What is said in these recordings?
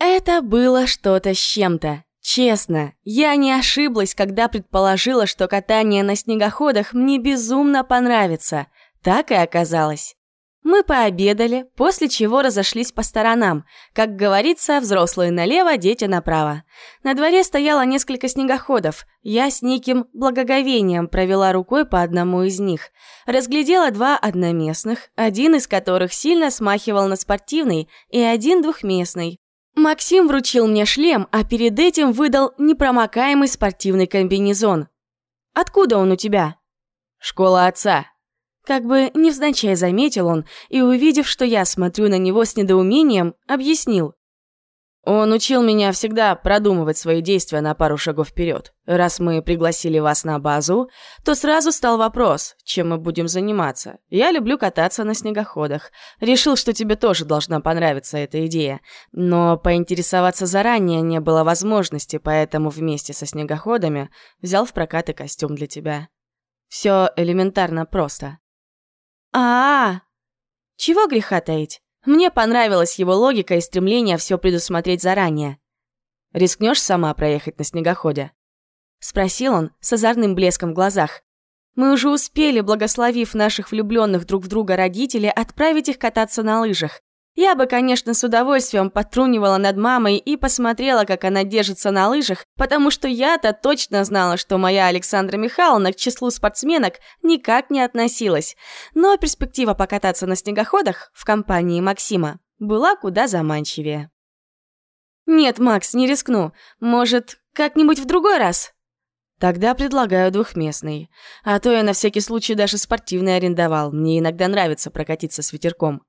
Это было что-то с чем-то. Честно, я не ошиблась, когда предположила, что катание на снегоходах мне безумно понравится. Так и оказалось. Мы пообедали, после чего разошлись по сторонам. Как говорится, взрослые налево, дети направо. На дворе стояло несколько снегоходов. Я с неким благоговением провела рукой по одному из них. Разглядела два одноместных, один из которых сильно смахивал на спортивный, и один двухместный. Максим вручил мне шлем, а перед этим выдал непромокаемый спортивный комбинезон. «Откуда он у тебя?» «Школа отца», как бы невзначай заметил он и, увидев, что я смотрю на него с недоумением, объяснил. Он учил меня всегда продумывать свои действия на пару шагов вперед. Раз мы пригласили вас на базу, то сразу стал вопрос, чем мы будем заниматься. Я люблю кататься на снегоходах. Решил, что тебе тоже должна понравиться эта идея. Но поинтересоваться заранее не было возможности, поэтому вместе со снегоходами взял в прокат и костюм для тебя. Все элементарно просто. А, -а, а Чего греха таить? Мне понравилась его логика и стремление все предусмотреть заранее. «Рискнешь сама проехать на снегоходе?» Спросил он с озорным блеском в глазах. Мы уже успели, благословив наших влюбленных друг в друга родителей, отправить их кататься на лыжах. Я бы, конечно, с удовольствием потрунивала над мамой и посмотрела, как она держится на лыжах, потому что я-то точно знала, что моя Александра Михайловна к числу спортсменок никак не относилась. Но перспектива покататься на снегоходах в компании Максима была куда заманчивее. «Нет, Макс, не рискну. Может, как-нибудь в другой раз?» Тогда предлагаю двухместный. А то я на всякий случай даже спортивный арендовал. Мне иногда нравится прокатиться с ветерком.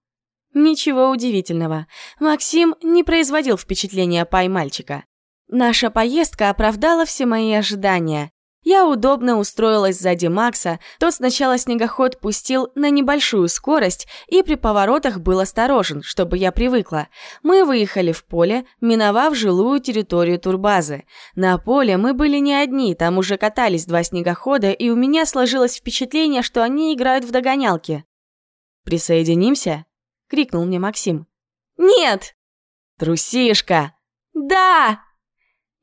Ничего удивительного. Максим не производил впечатления пай-мальчика. Наша поездка оправдала все мои ожидания. Я удобно устроилась сзади Макса, тот сначала снегоход пустил на небольшую скорость и при поворотах был осторожен, чтобы я привыкла. Мы выехали в поле, миновав жилую территорию турбазы. На поле мы были не одни, там уже катались два снегохода, и у меня сложилось впечатление, что они играют в догонялки. «Присоединимся?» Крикнул мне Максим. «Нет!» «Трусишка!» «Да!»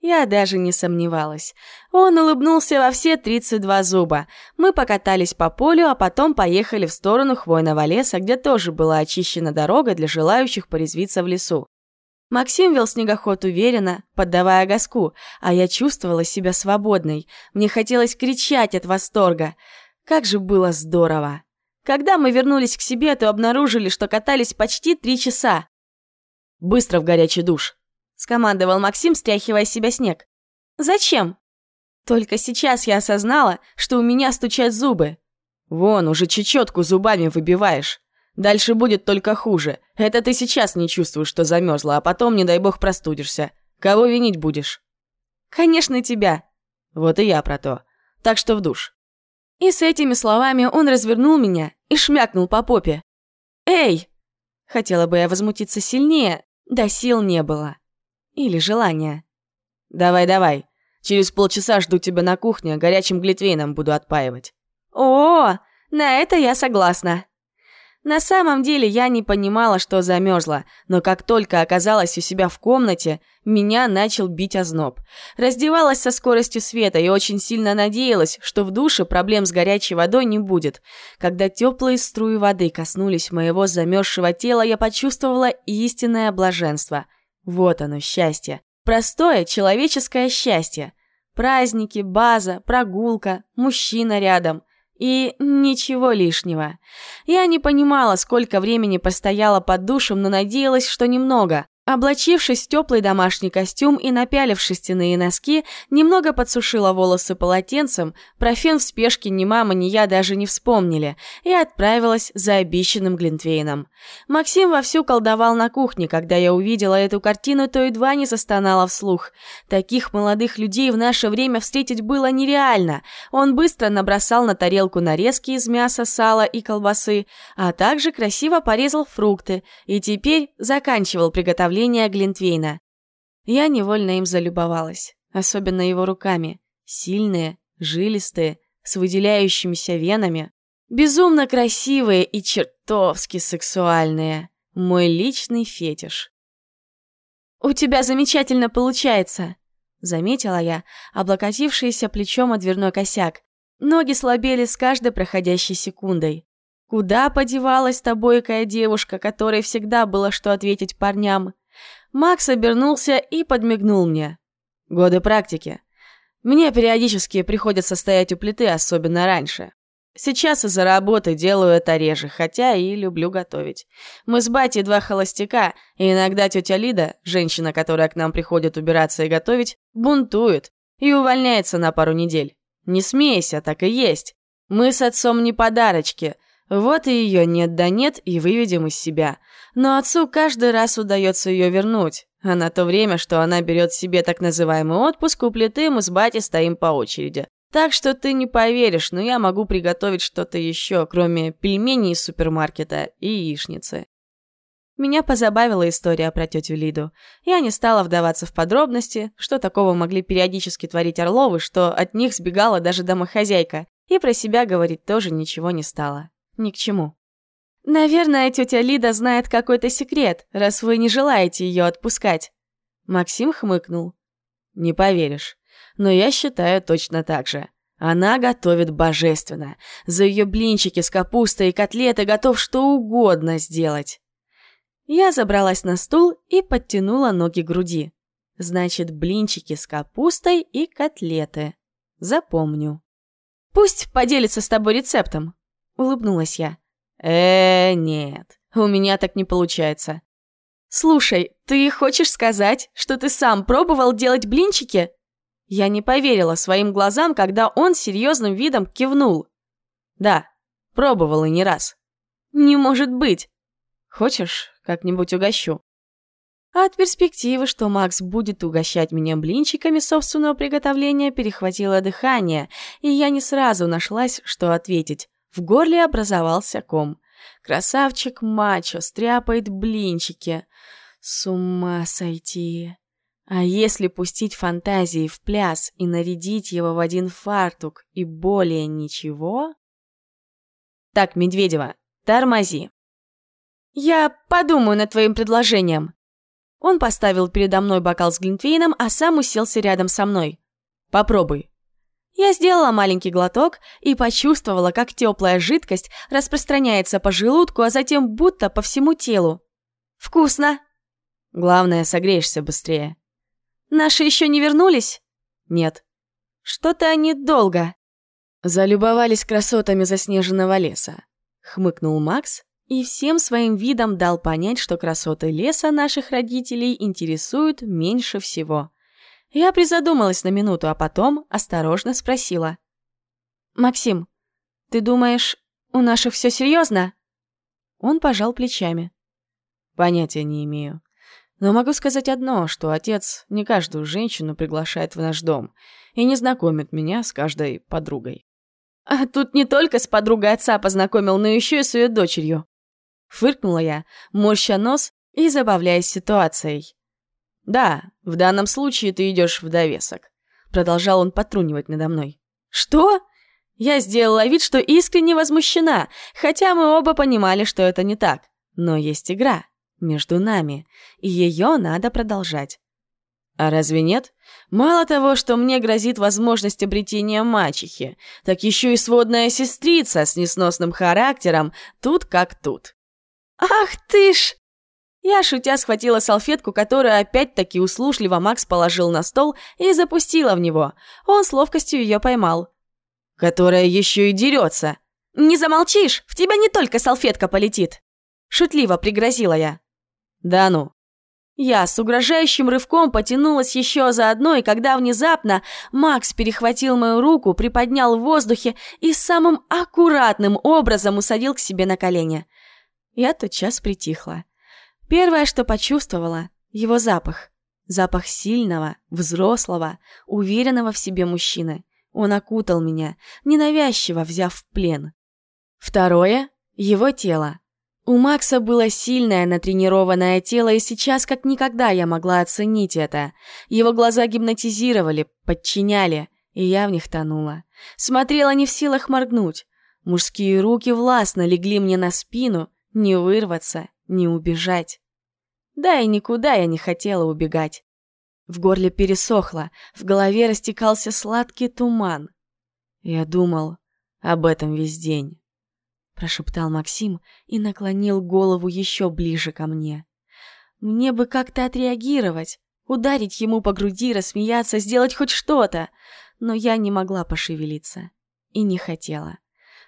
Я даже не сомневалась. Он улыбнулся во все 32 зуба. Мы покатались по полю, а потом поехали в сторону хвойного леса, где тоже была очищена дорога для желающих порезвиться в лесу. Максим вел снегоход уверенно, поддавая газку, а я чувствовала себя свободной. Мне хотелось кричать от восторга. Как же было здорово! Когда мы вернулись к себе, то обнаружили, что катались почти три часа. «Быстро в горячий душ», — скомандовал Максим, стряхивая с себя снег. «Зачем?» Только сейчас я осознала, что у меня стучат зубы. «Вон, уже чечетку зубами выбиваешь. Дальше будет только хуже. Это ты сейчас не чувствуешь, что замерзла, а потом, не дай бог, простудишься. Кого винить будешь?» «Конечно, тебя». «Вот и я про то. Так что в душ». И с этими словами он развернул меня и шмякнул по попе. «Эй!» Хотела бы я возмутиться сильнее, да сил не было. Или желания. «Давай-давай, через полчаса жду тебя на кухне, горячим глитвейном буду отпаивать». «О, на это я согласна!» На самом деле я не понимала, что замерзла, но как только оказалась у себя в комнате, меня начал бить озноб. Раздевалась со скоростью света и очень сильно надеялась, что в душе проблем с горячей водой не будет. Когда теплые струи воды коснулись моего замерзшего тела, я почувствовала истинное блаженство. Вот оно, счастье. Простое человеческое счастье. Праздники, база, прогулка, мужчина рядом. И ничего лишнего. Я не понимала, сколько времени постояла под душем, но надеялась, что немного. Облачившись в теплый домашний костюм и напялив шерстяные носки, немного подсушила волосы полотенцем, про фен в спешке ни мама, ни я даже не вспомнили, и отправилась за обещанным Глинтвейном. Максим вовсю колдовал на кухне, когда я увидела эту картину, то едва не застонала вслух. Таких молодых людей в наше время встретить было нереально. Он быстро набросал на тарелку нарезки из мяса, сала и колбасы, а также красиво порезал фрукты, и теперь заканчивал приготовление приготовления Глинтвейна. Я невольно им залюбовалась, особенно его руками. Сильные, жилистые, с выделяющимися венами. Безумно красивые и чертовски сексуальные. Мой личный фетиш. «У тебя замечательно получается», — заметила я, облокотившийся плечом о дверной косяк. Ноги слабели с каждой проходящей секундой. Куда подевалась та бойкая девушка, которой всегда было что ответить парням? Макс обернулся и подмигнул мне. Годы практики. Мне периодически приходится стоять у плиты, особенно раньше. Сейчас из-за работы делаю это реже, хотя и люблю готовить. Мы с батей два холостяка, и иногда тетя Лида, женщина, которая к нам приходит убираться и готовить, бунтует и увольняется на пару недель. Не смейся, так и есть. Мы с отцом не подарочки. Вот и ее нет да нет и выведем из себя. Но отцу каждый раз удается ее вернуть. А на то время, что она берет себе так называемый отпуск, у плиты мы с батей стоим по очереди. Так что ты не поверишь, но я могу приготовить что-то еще, кроме пельменей из супермаркета и яичницы. Меня позабавила история про тетю Лиду. Я не стала вдаваться в подробности, что такого могли периодически творить Орловы, что от них сбегала даже домохозяйка, и про себя говорить тоже ничего не стала. Ни к чему. «Наверное, тетя Лида знает какой-то секрет, раз вы не желаете ее отпускать». Максим хмыкнул. «Не поверишь но я считаю точно так же. Она готовит божественно. За ее блинчики с капустой и котлеты готов что угодно сделать. Я забралась на стул и подтянула ноги к груди. Значит, блинчики с капустой и котлеты. Запомню. Пусть поделится с тобой рецептом, улыбнулась я. Э, нет, у меня так не получается. Слушай, ты хочешь сказать, что ты сам пробовал делать блинчики? Я не поверила своим глазам, когда он серьезным видом кивнул. Да, пробовал и не раз. Не может быть. Хочешь, как-нибудь угощу? от перспективы, что Макс будет угощать меня блинчиками собственного приготовления, перехватило дыхание, и я не сразу нашлась, что ответить. В горле образовался ком. Красавчик мачо стряпает блинчики. С ума сойти. А если пустить фантазии в пляс и нарядить его в один фартук и более ничего? Так, Медведева, тормози. Я подумаю над твоим предложением. Он поставил передо мной бокал с глинтвейном, а сам уселся рядом со мной. Попробуй. Я сделала маленький глоток и почувствовала, как теплая жидкость распространяется по желудку, а затем будто по всему телу. Вкусно. Главное, согреешься быстрее. Наши еще не вернулись? Нет. Что-то они долго. Залюбовались красотами заснеженного леса. Хмыкнул Макс и всем своим видом дал понять, что красоты леса наших родителей интересуют меньше всего. Я призадумалась на минуту, а потом осторожно спросила. «Максим, ты думаешь, у наших все серьезно?» Он пожал плечами. «Понятия не имею. Но могу сказать одно, что отец не каждую женщину приглашает в наш дом и не знакомит меня с каждой подругой. А тут не только с подругой отца познакомил, но еще и с ее дочерью. Фыркнула я, морща нос и забавляясь ситуацией. «Да, в данном случае ты идешь в довесок», — продолжал он потрунивать надо мной. «Что?» Я сделала вид, что искренне возмущена, хотя мы оба понимали, что это не так. Но есть игра между нами, и ее надо продолжать. А разве нет? Мало того, что мне грозит возможность обретения мачехи, так еще и сводная сестрица с несносным характером тут как тут. «Ах ты ж!» Я, шутя, схватила салфетку, которую опять-таки услужливо Макс положил на стол и запустила в него. Он с ловкостью ее поймал. «Которая еще и дерется!» «Не замолчишь! В тебя не только салфетка полетит!» Шутливо пригрозила я. Да ну. Я с угрожающим рывком потянулась еще за одной, когда внезапно Макс перехватил мою руку, приподнял в воздухе и самым аккуратным образом усадил к себе на колени. Я тотчас притихла. Первое, что почувствовала — его запах. Запах сильного, взрослого, уверенного в себе мужчины. Он окутал меня, ненавязчиво взяв в плен. Второе — его тело. У Макса было сильное натренированное тело, и сейчас как никогда я могла оценить это. Его глаза гипнотизировали, подчиняли, и я в них тонула. Смотрела не в силах моргнуть. Мужские руки властно легли мне на спину, не вырваться, не убежать. Да и никуда я не хотела убегать. В горле пересохло, в голове растекался сладкий туман. Я думал об этом весь день. Прошептал Максим и наклонил голову еще ближе ко мне. Мне бы как-то отреагировать, ударить ему по груди, рассмеяться, сделать хоть что-то. Но я не могла пошевелиться. И не хотела.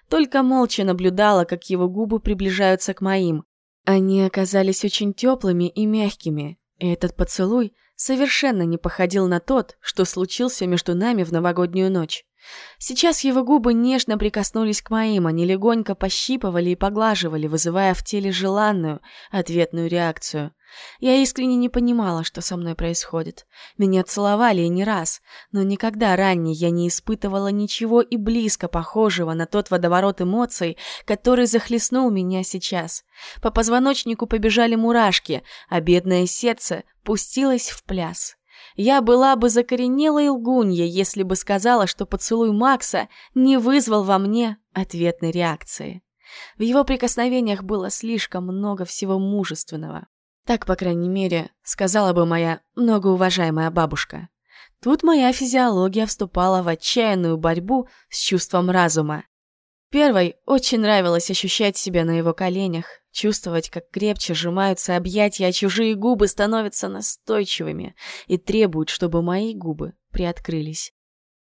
Только молча наблюдала, как его губы приближаются к моим. Они оказались очень теплыми и мягкими, и этот поцелуй совершенно не походил на тот, что случился между нами в новогоднюю ночь. Сейчас его губы нежно прикоснулись к моим, они легонько пощипывали и поглаживали, вызывая в теле желанную ответную реакцию. Я искренне не понимала, что со мной происходит. Меня целовали не раз, но никогда ранее я не испытывала ничего и близко похожего на тот водоворот эмоций, который захлестнул меня сейчас. По позвоночнику побежали мурашки, а бедное сердце пустилось в пляс. Я была бы закоренелой лгунья, если бы сказала, что поцелуй Макса не вызвал во мне ответной реакции. В его прикосновениях было слишком много всего мужественного. Так, по крайней мере, сказала бы моя многоуважаемая бабушка. Тут моя физиология вступала в отчаянную борьбу с чувством разума. Первой очень нравилось ощущать себя на его коленях, чувствовать, как крепче сжимаются объятия, а чужие губы становятся настойчивыми и требуют, чтобы мои губы приоткрылись.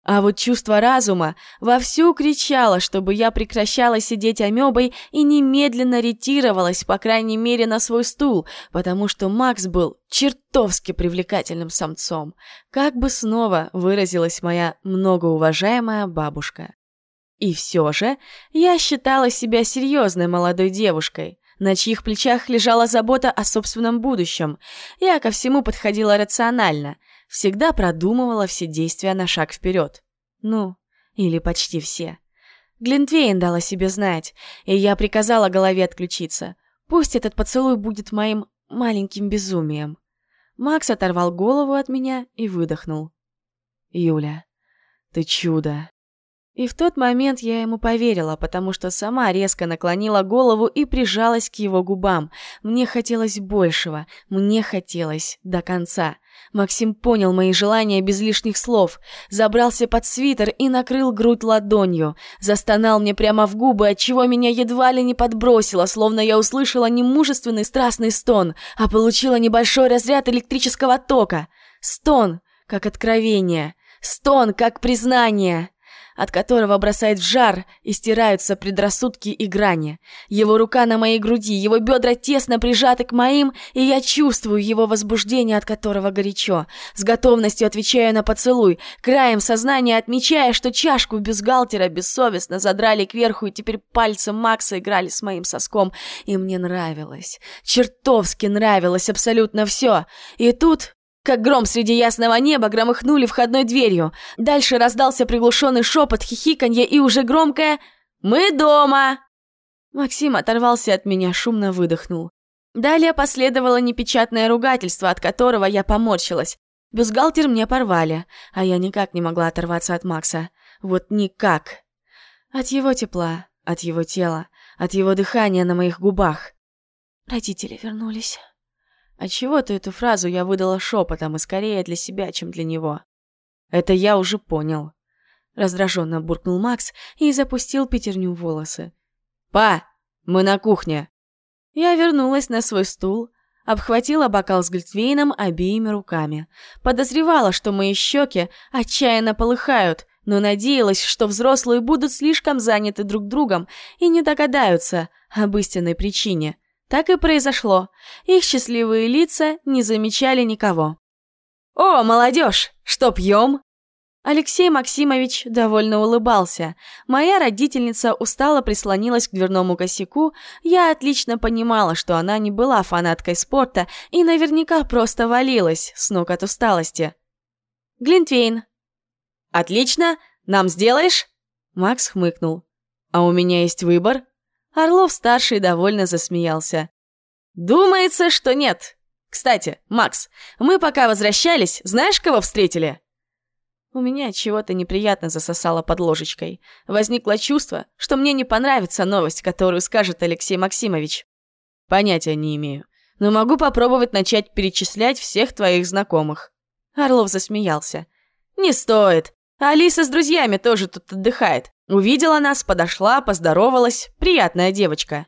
А вот чувство разума вовсю кричало, чтобы я прекращала сидеть амебой и немедленно ретировалась, по крайней мере, на свой стул, потому что Макс был чертовски привлекательным самцом, как бы снова выразилась моя многоуважаемая бабушка. И все же я считала себя серьезной молодой девушкой, на чьих плечах лежала забота о собственном будущем. Я ко всему подходила рационально, всегда продумывала все действия на шаг вперед. Ну, или почти все. Глинтвейн дала себе знать, и я приказала голове отключиться. Пусть этот поцелуй будет моим маленьким безумием. Макс оторвал голову от меня и выдохнул. «Юля, ты чудо!» И в тот момент я ему поверила, потому что сама резко наклонила голову и прижалась к его губам. Мне хотелось большего, мне хотелось до конца. Максим понял мои желания без лишних слов, забрался под свитер и накрыл грудь ладонью, застонал мне прямо в губы, отчего меня едва ли не подбросило, словно я услышала не мужественный страстный стон, а получила небольшой разряд электрического тока. Стон, как откровение, стон, как признание от которого бросает в жар и стираются предрассудки и грани. Его рука на моей груди, его бедра тесно прижаты к моим, и я чувствую его возбуждение, от которого горячо. С готовностью отвечаю на поцелуй, краем сознания отмечая, что чашку бюстгальтера бессовестно задрали кверху, и теперь пальцы Макса играли с моим соском, и мне нравилось. Чертовски нравилось абсолютно все. И тут как гром среди ясного неба громыхнули входной дверью. Дальше раздался приглушенный шепот, хихиканье и уже громкое «Мы дома!». Максим оторвался от меня, шумно выдохнул. Далее последовало непечатное ругательство, от которого я поморщилась. Бюстгальтер мне порвали, а я никак не могла оторваться от Макса. Вот никак. От его тепла, от его тела, от его дыхания на моих губах. Родители вернулись. Отчего-то эту фразу я выдала шепотом и скорее для себя, чем для него. Это я уже понял. Раздраженно буркнул Макс и запустил пятерню в волосы. «Па, мы на кухне!» Я вернулась на свой стул, обхватила бокал с глитвейном обеими руками. Подозревала, что мои щеки отчаянно полыхают, но надеялась, что взрослые будут слишком заняты друг другом и не догадаются об истинной причине. Так и произошло. Их счастливые лица не замечали никого. «О, молодежь, что пьем?» Алексей Максимович довольно улыбался. Моя родительница устало прислонилась к дверному косяку. Я отлично понимала, что она не была фанаткой спорта и наверняка просто валилась с ног от усталости. «Глинтвейн». «Отлично! Нам сделаешь?» Макс хмыкнул. «А у меня есть выбор?» Орлов-старший довольно засмеялся. «Думается, что нет. Кстати, Макс, мы пока возвращались, знаешь, кого встретили?» У меня чего-то неприятно засосало под ложечкой. Возникло чувство, что мне не понравится новость, которую скажет Алексей Максимович. Понятия не имею. но могу попробовать начать перечислять всех твоих знакомых». Орлов засмеялся. «Не стоит. Алиса с друзьями тоже тут отдыхает. Увидела нас, подошла, поздоровалась. Приятная девочка».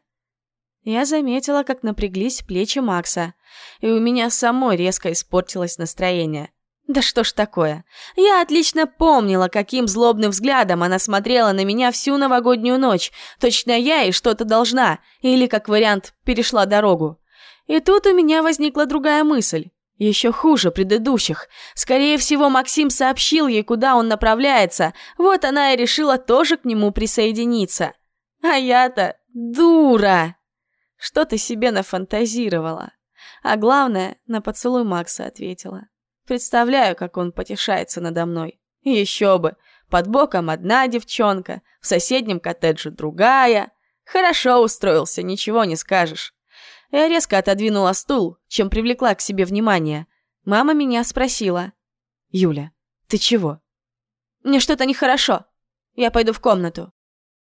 Я заметила, как напряглись плечи Макса, и у меня самой резко испортилось настроение. Да что ж такое? Я отлично помнила, каким злобным взглядом она смотрела на меня всю новогоднюю ночь. Точно я ей что-то должна, или, как вариант, перешла дорогу. И тут у меня возникла другая мысль. Еще хуже предыдущих. Скорее всего, Максим сообщил ей, куда он направляется. Вот она и решила тоже к нему присоединиться. А я-то дура! Что ты себе нафантазировала? А главное, на поцелуй Макса ответила. Представляю, как он потешается надо мной. Еще бы, под боком одна девчонка, в соседнем коттедже другая. Хорошо устроился, ничего не скажешь. Я резко отодвинула стул, чем привлекла к себе внимание. Мама меня спросила. «Юля, ты чего?» «Мне что-то нехорошо. Я пойду в комнату».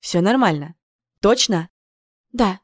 «Все нормально. Точно?» «Да».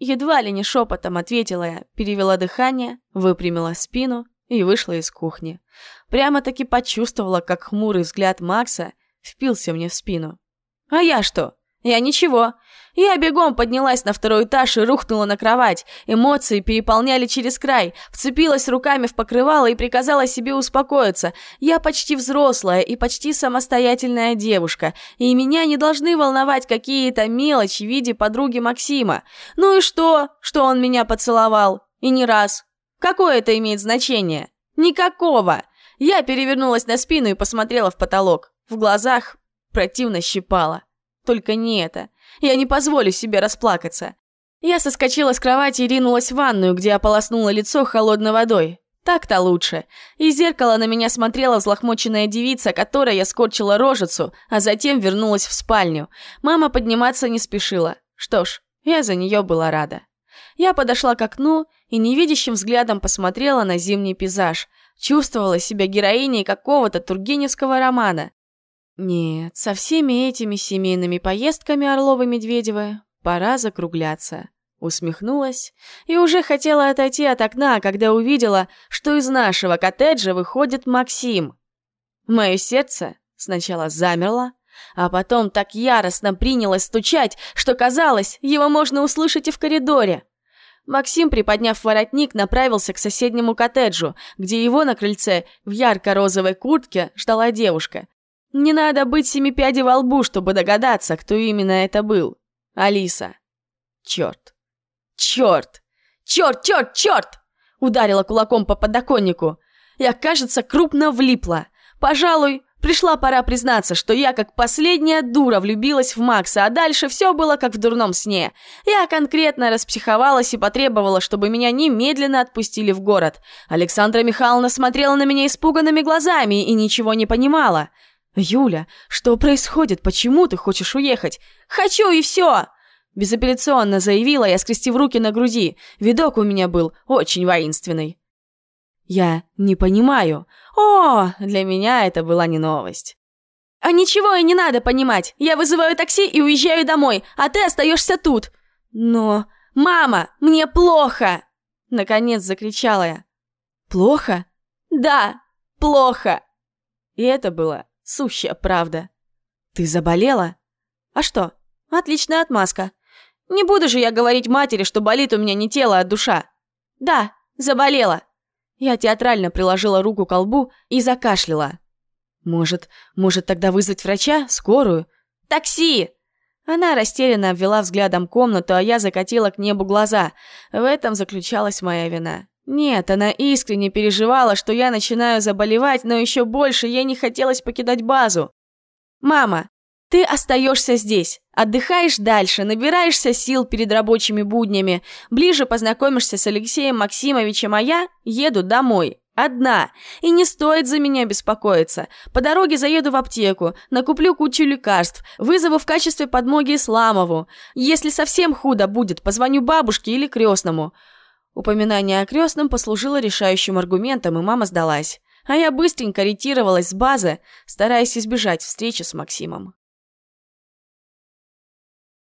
Едва ли не шепотом ответила я, перевела дыхание, выпрямила спину и вышла из кухни. Прямо-таки почувствовала, как хмурый взгляд Макса впился мне в спину. А я что? Я ничего. Я бегом поднялась на второй этаж и рухнула на кровать. Эмоции переполняли через край. Вцепилась руками в покрывало и приказала себе успокоиться. Я почти взрослая и почти самостоятельная девушка. И меня не должны волновать какие-то мелочи в виде подруги Максима. Ну и что, что он меня поцеловал? И не раз. Какое это имеет значение? Никакого! Я перевернулась на спину и посмотрела в потолок. В глазах противно щипало. Только не это. Я не позволю себе расплакаться. Я соскочила с кровати и ринулась в ванную, где ополоснула лицо холодной водой. Так-то лучше. Из зеркала на меня смотрела взлохмоченная девица, которой я скорчила рожицу, а затем вернулась в спальню. Мама подниматься не спешила. Что ж, я за нее была рада. Я подошла к окну и невидящим взглядом посмотрела на зимний пейзаж. Чувствовала себя героиней какого-то тургеневского романа. Нет, со всеми этими семейными поездками Орловы-Медведевы пора закругляться. Усмехнулась и уже хотела отойти от окна, когда увидела, что из нашего коттеджа выходит Максим. Мое сердце сначала замерло, а потом так яростно принялось стучать, что казалось, его можно услышать и в коридоре. Максим, приподняв воротник, направился к соседнему коттеджу, где его на крыльце в ярко-розовой куртке ждала девушка. Не надо быть семипяди во лбу, чтобы догадаться, кто именно это был. Алиса. Черт. Черт. Черт, черт, черт! Ударила кулаком по подоконнику. Я, кажется, крупно влипла. Пожалуй, Пришла пора признаться, что я как последняя дура влюбилась в Макса, а дальше все было как в дурном сне. Я конкретно распсиховалась и потребовала, чтобы меня немедленно отпустили в город. Александра Михайловна смотрела на меня испуганными глазами и ничего не понимала. «Юля, что происходит? Почему ты хочешь уехать?» «Хочу и все!» Безапелляционно заявила я, скрестив руки на груди. Видок у меня был очень воинственный. «Я не понимаю. О, для меня это была не новость». «А ничего и не надо понимать. Я вызываю такси и уезжаю домой, а ты остаешься тут». «Но... Мама, мне плохо!» Наконец закричала я. «Плохо?» «Да, плохо!» И это была сущая правда. «Ты заболела?» «А что? Отличная отмазка. Не буду же я говорить матери, что болит у меня не тело, а душа. Да, заболела. Я театрально приложила руку к колбу и закашляла. «Может, может тогда вызвать врача? Скорую?» «Такси!» Она растерянно обвела взглядом комнату, а я закатила к небу глаза. В этом заключалась моя вина. Нет, она искренне переживала, что я начинаю заболевать, но еще больше ей не хотелось покидать базу. «Мама, ты остаешься здесь, отдыхаешь дальше, набираешься сил перед рабочими буднями, ближе познакомишься с Алексеем Максимовичем, а я еду домой. Одна. И не стоит за меня беспокоиться. По дороге заеду в аптеку, накуплю кучу лекарств, вызову в качестве подмоги Исламову. Если совсем худо будет, позвоню бабушке или крестному. Упоминание о крестном послужило решающим аргументом, и мама сдалась. А я быстренько ретировалась с базы, стараясь избежать встречи с Максимом.